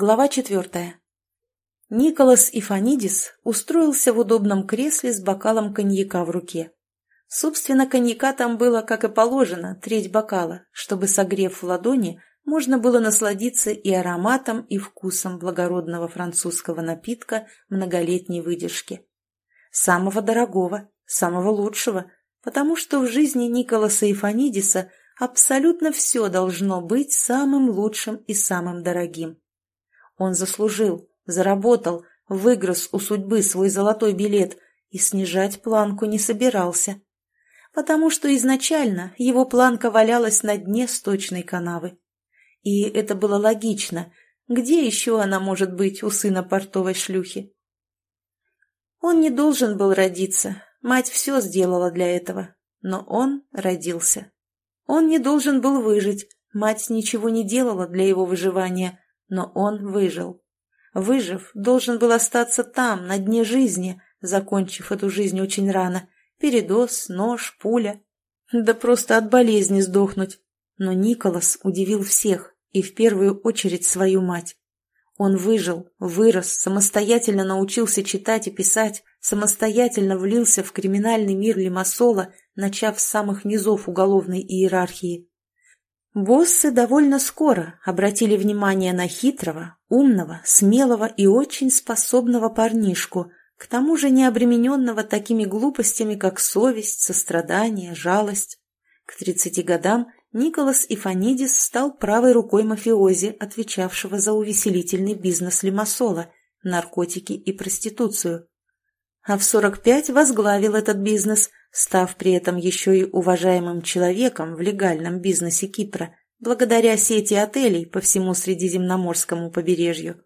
Глава четвертая. Николас Ифанидис устроился в удобном кресле с бокалом коньяка в руке. Собственно, коньяка там было, как и положено, треть бокала, чтобы, согрев в ладони, можно было насладиться и ароматом, и вкусом благородного французского напитка многолетней выдержки. Самого дорогого, самого лучшего, потому что в жизни Николаса Ифанидиса абсолютно все должно быть самым лучшим и самым дорогим. Он заслужил, заработал, выгрыз у судьбы свой золотой билет и снижать планку не собирался. Потому что изначально его планка валялась на дне сточной канавы. И это было логично. Где еще она может быть у сына портовой шлюхи? Он не должен был родиться. Мать все сделала для этого. Но он родился. Он не должен был выжить. Мать ничего не делала для его выживания но он выжил. Выжив, должен был остаться там, на дне жизни, закончив эту жизнь очень рано. Передоз, нож, пуля. Да просто от болезни сдохнуть. Но Николас удивил всех, и в первую очередь свою мать. Он выжил, вырос, самостоятельно научился читать и писать, самостоятельно влился в криминальный мир Лимассола, начав с самых низов уголовной иерархии. Боссы довольно скоро обратили внимание на хитрого, умного, смелого и очень способного парнишку, к тому же не обремененного такими глупостями, как совесть, сострадание, жалость. К тридцати годам Николас Ифанидис стал правой рукой мафиози, отвечавшего за увеселительный бизнес Лимассола, наркотики и проституцию. А в 45 возглавил этот бизнес, став при этом еще и уважаемым человеком в легальном бизнесе Кипра, благодаря сети отелей по всему Средиземноморскому побережью.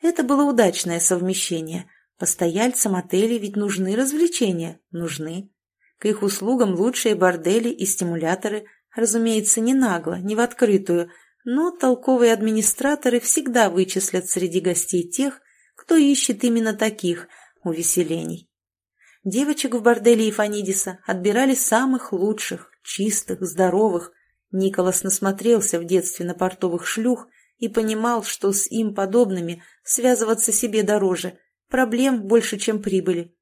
Это было удачное совмещение. Постояльцам отелей ведь нужны развлечения, нужны. К их услугам лучшие бордели и стимуляторы, разумеется, не нагло, не в открытую, но толковые администраторы всегда вычислят среди гостей тех, кто ищет именно таких увеселений. Девочек в борделе Ифанидиса отбирали самых лучших, чистых, здоровых. Николас насмотрелся в детстве на портовых шлюх и понимал, что с им подобными связываться себе дороже, проблем больше, чем прибыли.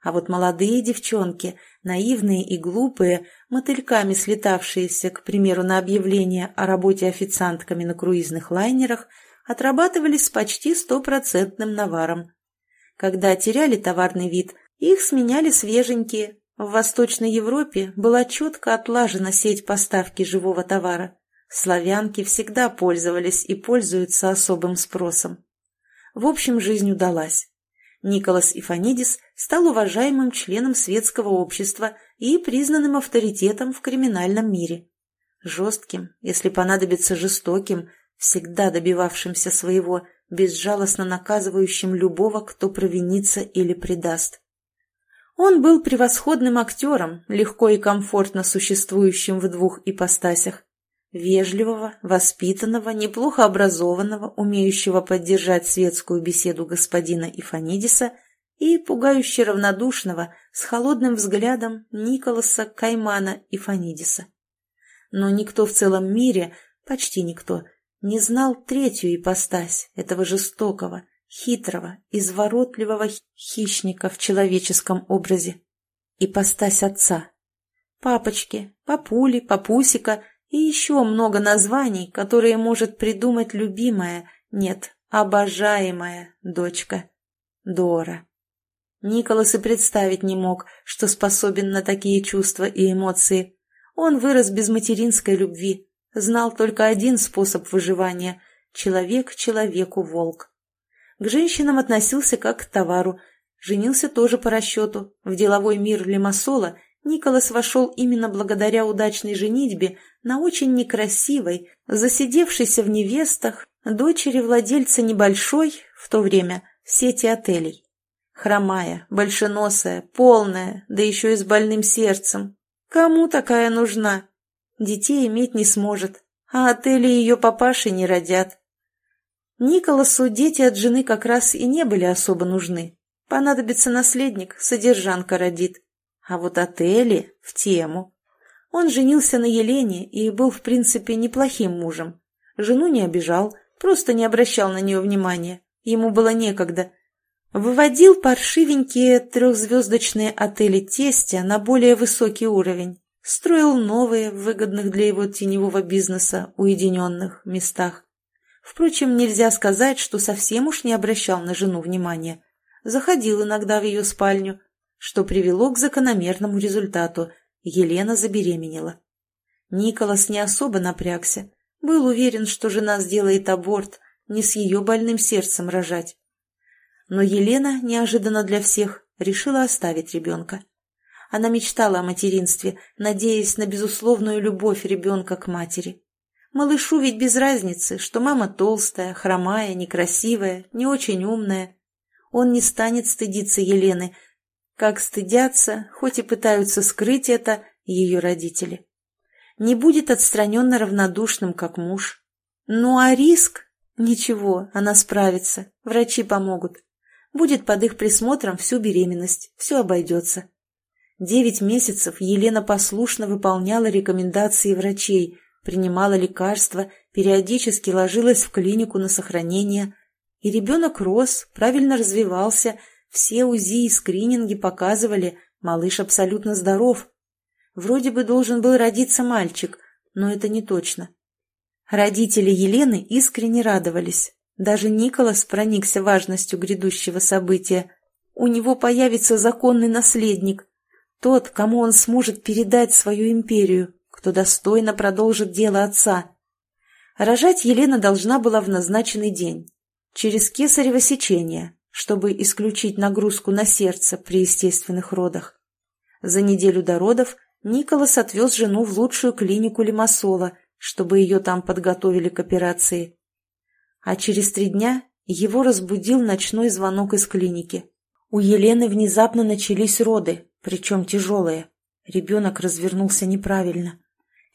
А вот молодые девчонки, наивные и глупые, мотыльками слетавшиеся, к примеру, на объявление о работе официантками на круизных лайнерах, отрабатывали с почти стопроцентным наваром. Когда теряли товарный вид – их сменяли свеженькие. В Восточной Европе была четко отлажена сеть поставки живого товара. Славянки всегда пользовались и пользуются особым спросом. В общем, жизнь удалась. Николас Ифанидис стал уважаемым членом светского общества и признанным авторитетом в криминальном мире. Жестким, если понадобится жестоким, всегда добивавшимся своего, безжалостно наказывающим любого, кто провинится или предаст. Он был превосходным актером, легко и комфортно существующим в двух ипостасях. Вежливого, воспитанного, неплохо образованного, умеющего поддержать светскую беседу господина Ифанидиса и пугающе равнодушного, с холодным взглядом Николаса Каймана Ифанидиса. Но никто в целом мире, почти никто, не знал третью ипостась этого жестокого, хитрого, изворотливого хищника в человеческом образе. Ипостась отца. Папочки, папули, папусика и еще много названий, которые может придумать любимая, нет, обожаемая дочка. Дора. Николас и представить не мог, что способен на такие чувства и эмоции. Он вырос без материнской любви, знал только один способ выживания – человек человеку волк. К женщинам относился как к товару. Женился тоже по расчету. В деловой мир Лимассола Николас вошел именно благодаря удачной женитьбе на очень некрасивой, засидевшейся в невестах, дочери владельца небольшой, в то время, сети отелей. Хромая, большеносая, полная, да еще и с больным сердцем. Кому такая нужна? Детей иметь не сможет, а отели ее папаши не родят. Николасу дети от жены как раз и не были особо нужны. Понадобится наследник, содержанка родит. А вот от Эли в тему. Он женился на Елене и был, в принципе, неплохим мужем. Жену не обижал, просто не обращал на нее внимания. Ему было некогда. Выводил паршивенькие трехзвездочные отели тестя на более высокий уровень. Строил новые, выгодных для его теневого бизнеса, уединенных местах. Впрочем, нельзя сказать, что совсем уж не обращал на жену внимания. Заходил иногда в ее спальню, что привело к закономерному результату. Елена забеременела. Николас не особо напрягся. Был уверен, что жена сделает аборт, не с ее больным сердцем рожать. Но Елена, неожиданно для всех, решила оставить ребенка. Она мечтала о материнстве, надеясь на безусловную любовь ребенка к матери. Малышу ведь без разницы, что мама толстая, хромая, некрасивая, не очень умная. Он не станет стыдиться Елены, как стыдятся, хоть и пытаются скрыть это, ее родители. Не будет отстраненно равнодушным, как муж. Ну а риск? Ничего, она справится, врачи помогут. Будет под их присмотром всю беременность, все обойдется. Девять месяцев Елена послушно выполняла рекомендации врачей, принимала лекарства, периодически ложилась в клинику на сохранение. И ребенок рос, правильно развивался, все УЗИ и скрининги показывали, малыш абсолютно здоров. Вроде бы должен был родиться мальчик, но это не точно. Родители Елены искренне радовались. Даже Николас проникся важностью грядущего события. У него появится законный наследник, тот, кому он сможет передать свою империю кто достойно продолжит дело отца. Рожать Елена должна была в назначенный день, через кесарево сечение, чтобы исключить нагрузку на сердце при естественных родах. За неделю до родов Николас отвез жену в лучшую клинику Лимассола, чтобы ее там подготовили к операции. А через три дня его разбудил ночной звонок из клиники. У Елены внезапно начались роды, причем тяжелые. Ребенок развернулся неправильно.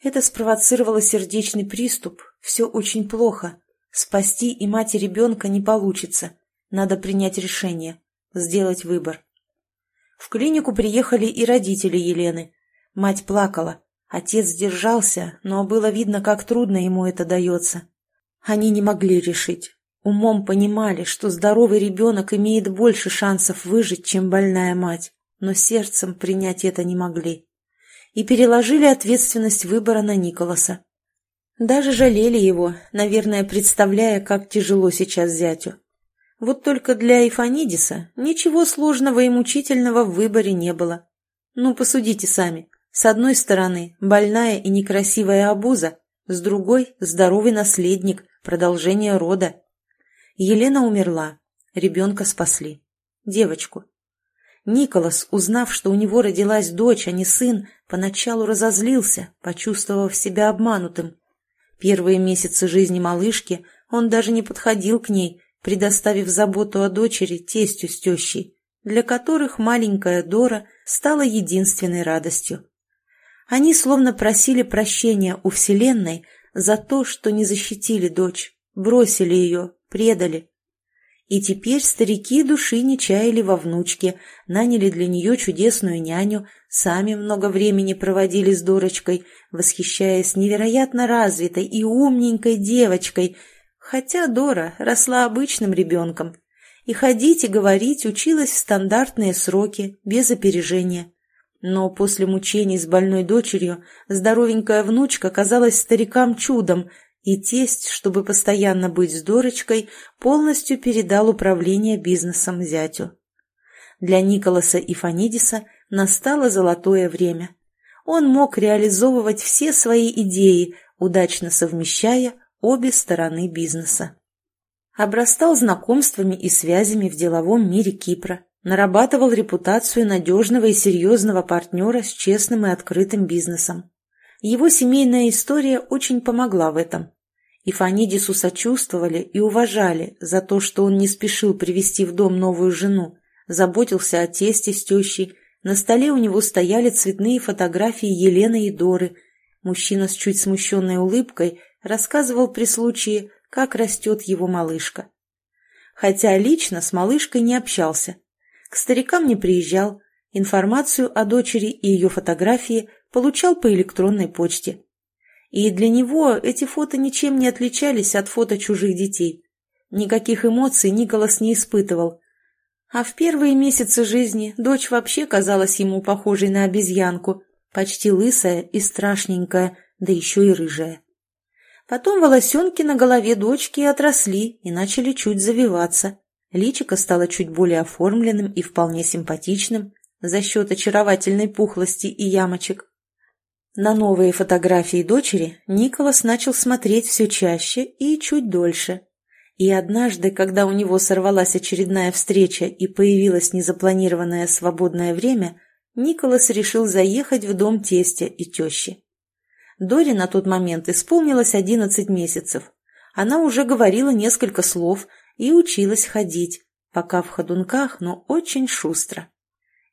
Это спровоцировало сердечный приступ. Все очень плохо. Спасти и мать и ребенка не получится. Надо принять решение, сделать выбор. В клинику приехали и родители Елены. Мать плакала. Отец сдержался, но было видно, как трудно ему это дается. Они не могли решить. Умом понимали, что здоровый ребенок имеет больше шансов выжить, чем больная мать, но сердцем принять это не могли и переложили ответственность выбора на Николаса. Даже жалели его, наверное, представляя, как тяжело сейчас зятю. Вот только для Ифанидиса ничего сложного и мучительного в выборе не было. Ну, посудите сами. С одной стороны, больная и некрасивая обуза, с другой – здоровый наследник, продолжение рода. Елена умерла, ребенка спасли. Девочку. Николас, узнав, что у него родилась дочь, а не сын, поначалу разозлился, почувствовав себя обманутым. Первые месяцы жизни малышки он даже не подходил к ней, предоставив заботу о дочери тестю с тещей, для которых маленькая Дора стала единственной радостью. Они словно просили прощения у Вселенной за то, что не защитили дочь, бросили ее, предали. И теперь старики души не чаяли во внучке, наняли для нее чудесную няню, сами много времени проводили с дурочкой, восхищаясь невероятно развитой и умненькой девочкой, хотя Дора росла обычным ребенком. И ходить и говорить училась в стандартные сроки, без опережения. Но после мучений с больной дочерью здоровенькая внучка казалась старикам чудом, и тесть, чтобы постоянно быть с Дорочкой, полностью передал управление бизнесом зятю. Для Николаса и Фанидиса настало золотое время. Он мог реализовывать все свои идеи, удачно совмещая обе стороны бизнеса. Обрастал знакомствами и связями в деловом мире Кипра, нарабатывал репутацию надежного и серьезного партнера с честным и открытым бизнесом. Его семейная история очень помогла в этом. И Фанидису сочувствовали и уважали за то, что он не спешил привести в дом новую жену, заботился о тесте с тещей, на столе у него стояли цветные фотографии Елены и Доры. Мужчина с чуть смущенной улыбкой рассказывал при случае, как растет его малышка. Хотя лично с малышкой не общался. К старикам не приезжал, информацию о дочери и ее фотографии получал по электронной почте. И для него эти фото ничем не отличались от фото чужих детей. Никаких эмоций Николас не испытывал. А в первые месяцы жизни дочь вообще казалась ему похожей на обезьянку, почти лысая и страшненькая, да еще и рыжая. Потом волосенки на голове дочки отросли и начали чуть завиваться. Личико стало чуть более оформленным и вполне симпатичным за счет очаровательной пухлости и ямочек. На новые фотографии дочери Николас начал смотреть все чаще и чуть дольше. И однажды, когда у него сорвалась очередная встреча и появилось незапланированное свободное время, Николас решил заехать в дом тестя и тещи. Доре на тот момент исполнилось одиннадцать месяцев. Она уже говорила несколько слов и училась ходить, пока в ходунках, но очень шустро.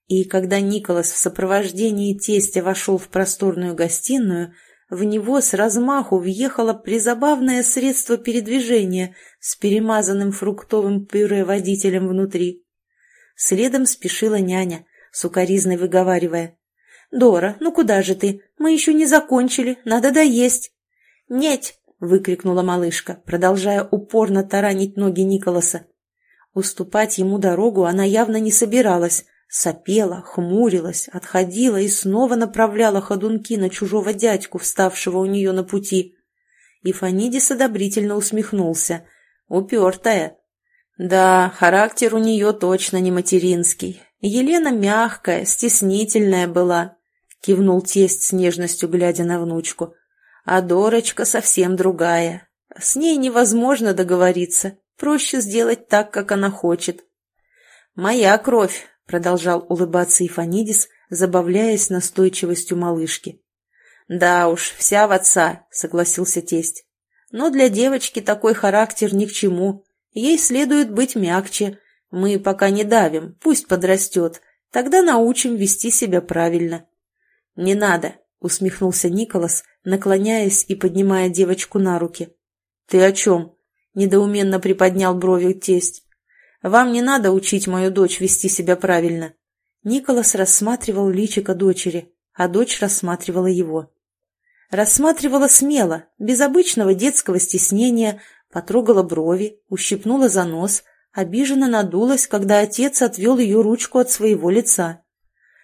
И когда Николас в сопровождении тестя вошел в просторную гостиную, в него с размаху въехало призабавное средство передвижения с перемазанным фруктовым пюре водителем внутри. Следом спешила няня, сукоризной выговаривая. «Дора, ну куда же ты? Мы еще не закончили, надо доесть». «Нет!» — выкрикнула малышка, продолжая упорно таранить ноги Николаса. Уступать ему дорогу она явно не собиралась, Сопела, хмурилась, отходила и снова направляла ходунки на чужого дядьку, вставшего у нее на пути. И Фанидис одобрительно усмехнулся. Упертая. Да, характер у нее точно не материнский. Елена мягкая, стеснительная была, кивнул тесть с нежностью, глядя на внучку. А Дорочка совсем другая. С ней невозможно договориться. Проще сделать так, как она хочет. «Моя кровь», продолжал улыбаться Ифанидис, забавляясь настойчивостью малышки. «Да уж, вся в отца», — согласился тесть. «Но для девочки такой характер ни к чему. Ей следует быть мягче. Мы пока не давим, пусть подрастет. Тогда научим вести себя правильно». «Не надо», — усмехнулся Николас, наклоняясь и поднимая девочку на руки. «Ты о чем?» — недоуменно приподнял брови тесть. Вам не надо учить мою дочь вести себя правильно». Николас рассматривал личико дочери, а дочь рассматривала его. Рассматривала смело, без обычного детского стеснения, потрогала брови, ущипнула за нос, обиженно надулась, когда отец отвел ее ручку от своего лица.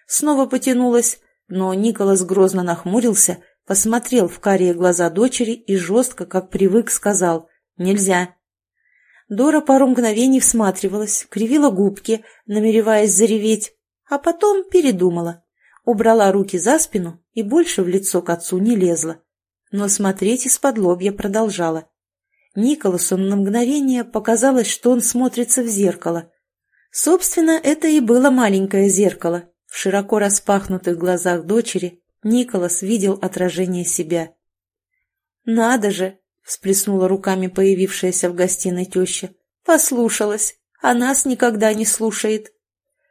Снова потянулась, но Николас грозно нахмурился, посмотрел в карие глаза дочери и жестко, как привык, сказал «Нельзя». Дора пару мгновений всматривалась, кривила губки, намереваясь зареветь, а потом передумала. Убрала руки за спину и больше в лицо к отцу не лезла. Но смотреть из-под лобья продолжала. Николасу на мгновение показалось, что он смотрится в зеркало. Собственно, это и было маленькое зеркало. В широко распахнутых глазах дочери Николас видел отражение себя. «Надо же!» Всплеснула руками появившаяся в гостиной теща. «Послушалась, а нас никогда не слушает.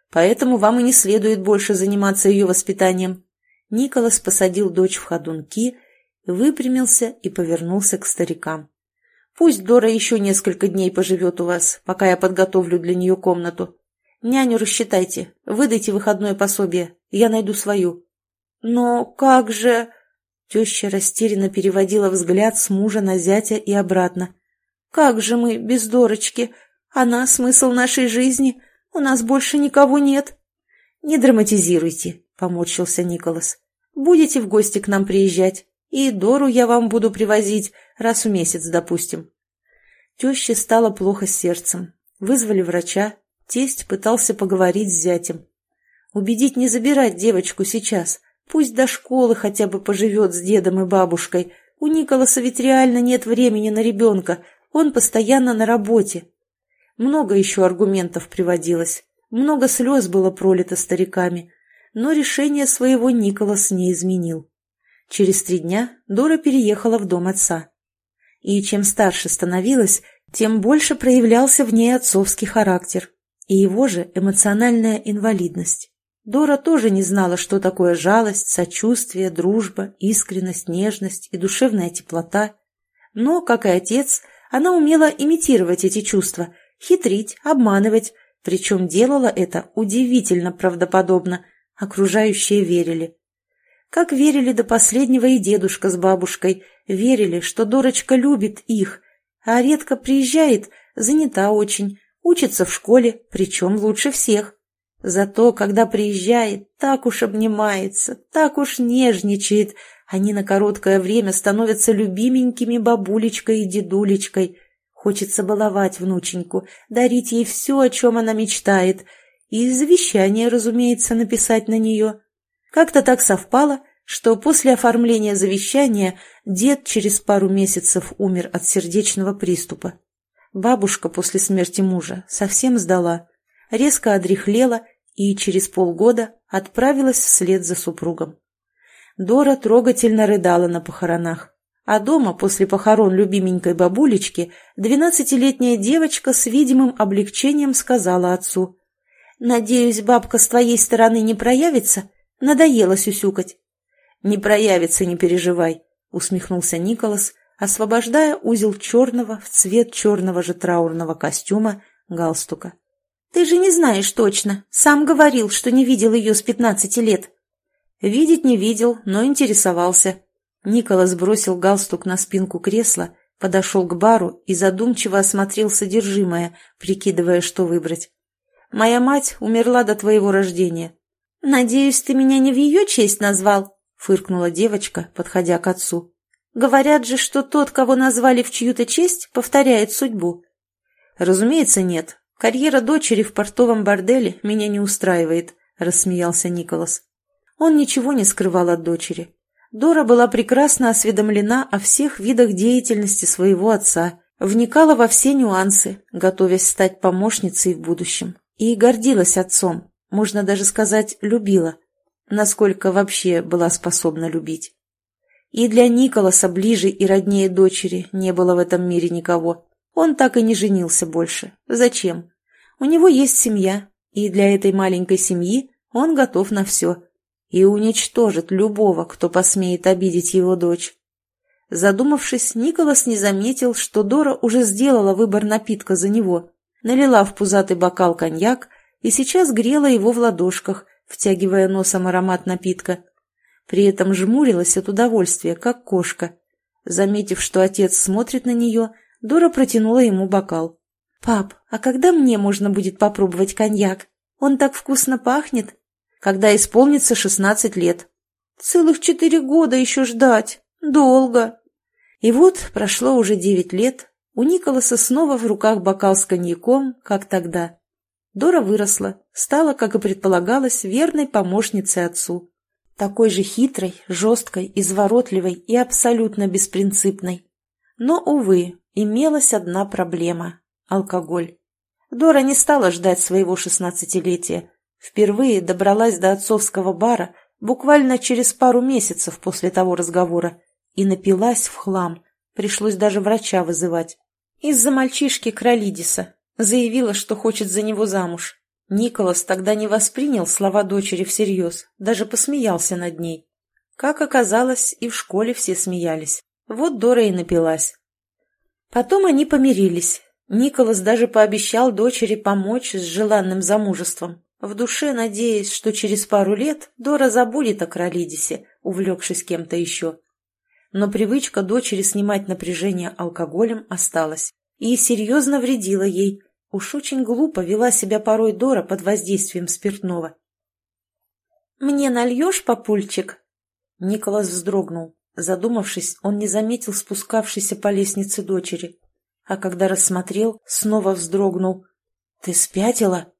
Поэтому вам и не следует больше заниматься ее воспитанием». Николас посадил дочь в ходунки, выпрямился и повернулся к старикам. «Пусть Дора еще несколько дней поживет у вас, пока я подготовлю для нее комнату. Няню рассчитайте, выдайте выходное пособие, я найду свою». «Но как же...» Теща растерянно переводила взгляд с мужа на зятя и обратно. «Как же мы без Дорочки? Она — смысл нашей жизни. У нас больше никого нет». «Не драматизируйте», — поморщился Николас. «Будете в гости к нам приезжать, и Дору я вам буду привозить раз в месяц, допустим». Теще стало плохо с сердцем. Вызвали врача. Тесть пытался поговорить с зятем. Убедить не забирать девочку сейчас, Пусть до школы хотя бы поживет с дедом и бабушкой. У Николаса ведь реально нет времени на ребенка, он постоянно на работе. Много еще аргументов приводилось, много слез было пролито стариками, но решение своего Николас не изменил. Через три дня Дора переехала в дом отца. И чем старше становилась, тем больше проявлялся в ней отцовский характер и его же эмоциональная инвалидность. Дора тоже не знала, что такое жалость, сочувствие, дружба, искренность, нежность и душевная теплота. Но, как и отец, она умела имитировать эти чувства, хитрить, обманывать, причем делала это удивительно правдоподобно, окружающие верили. Как верили до последнего и дедушка с бабушкой, верили, что Дорочка любит их, а редко приезжает, занята очень, учится в школе, причем лучше всех. Зато, когда приезжает, так уж обнимается, так уж нежничает, они на короткое время становятся любименькими бабулечкой и дедулечкой. Хочется баловать внученьку, дарить ей все, о чем она мечтает, и завещание, разумеется, написать на нее. Как-то так совпало, что после оформления завещания дед через пару месяцев умер от сердечного приступа. Бабушка после смерти мужа совсем сдала, резко одряхлела и через полгода отправилась вслед за супругом. Дора трогательно рыдала на похоронах. А дома, после похорон любименькой бабулечки, двенадцатилетняя девочка с видимым облегчением сказала отцу. «Надеюсь, бабка с твоей стороны не проявится? Надоело сюсюкать». «Не проявится, не переживай», — усмехнулся Николас, освобождая узел черного в цвет черного же траурного костюма галстука. «Ты же не знаешь точно. Сам говорил, что не видел ее с пятнадцати лет». Видеть не видел, но интересовался. Николас бросил галстук на спинку кресла, подошел к бару и задумчиво осмотрел содержимое, прикидывая, что выбрать. «Моя мать умерла до твоего рождения». «Надеюсь, ты меня не в ее честь назвал?» — фыркнула девочка, подходя к отцу. «Говорят же, что тот, кого назвали в чью-то честь, повторяет судьбу». «Разумеется, нет. Карьера дочери в портовом борделе меня не устраивает», — рассмеялся Николас. Он ничего не скрывал от дочери. Дора была прекрасно осведомлена о всех видах деятельности своего отца, вникала во все нюансы, готовясь стать помощницей в будущем, и гордилась отцом, можно даже сказать, любила, насколько вообще была способна любить. И для Николаса ближе и роднее дочери не было в этом мире никого. Он так и не женился больше. Зачем? У него есть семья, и для этой маленькой семьи он готов на все – и уничтожит любого, кто посмеет обидеть его дочь. Задумавшись, Николас не заметил, что Дора уже сделала выбор напитка за него, налила в пузатый бокал коньяк и сейчас грела его в ладошках, втягивая носом аромат напитка. При этом жмурилась от удовольствия, как кошка. Заметив, что отец смотрит на нее, Дора протянула ему бокал. «Пап, а когда мне можно будет попробовать коньяк? Он так вкусно пахнет!» когда исполнится шестнадцать лет. Целых четыре года еще ждать. Долго. И вот прошло уже девять лет, у Николаса снова в руках бокал с коньяком, как тогда. Дора выросла, стала, как и предполагалось, верной помощницей отцу. Такой же хитрой, жесткой, изворотливой и абсолютно беспринципной. Но, увы, имелась одна проблема – алкоголь. Дора не стала ждать своего шестнадцатилетия, Впервые добралась до отцовского бара буквально через пару месяцев после того разговора и напилась в хлам. Пришлось даже врача вызывать. Из-за мальчишки Кролидиса. Заявила, что хочет за него замуж. Николас тогда не воспринял слова дочери всерьез, даже посмеялся над ней. Как оказалось, и в школе все смеялись. Вот Дора и напилась. Потом они помирились. Николас даже пообещал дочери помочь с желанным замужеством в душе надеясь, что через пару лет Дора забудет о Кролидисе, увлекшись кем-то еще. Но привычка дочери снимать напряжение алкоголем осталась и серьезно вредила ей. Уж очень глупо вела себя порой Дора под воздействием спиртного. «Мне нальешь, папульчик?» Николас вздрогнул. Задумавшись, он не заметил спускавшейся по лестнице дочери. А когда рассмотрел, снова вздрогнул. «Ты спятила?»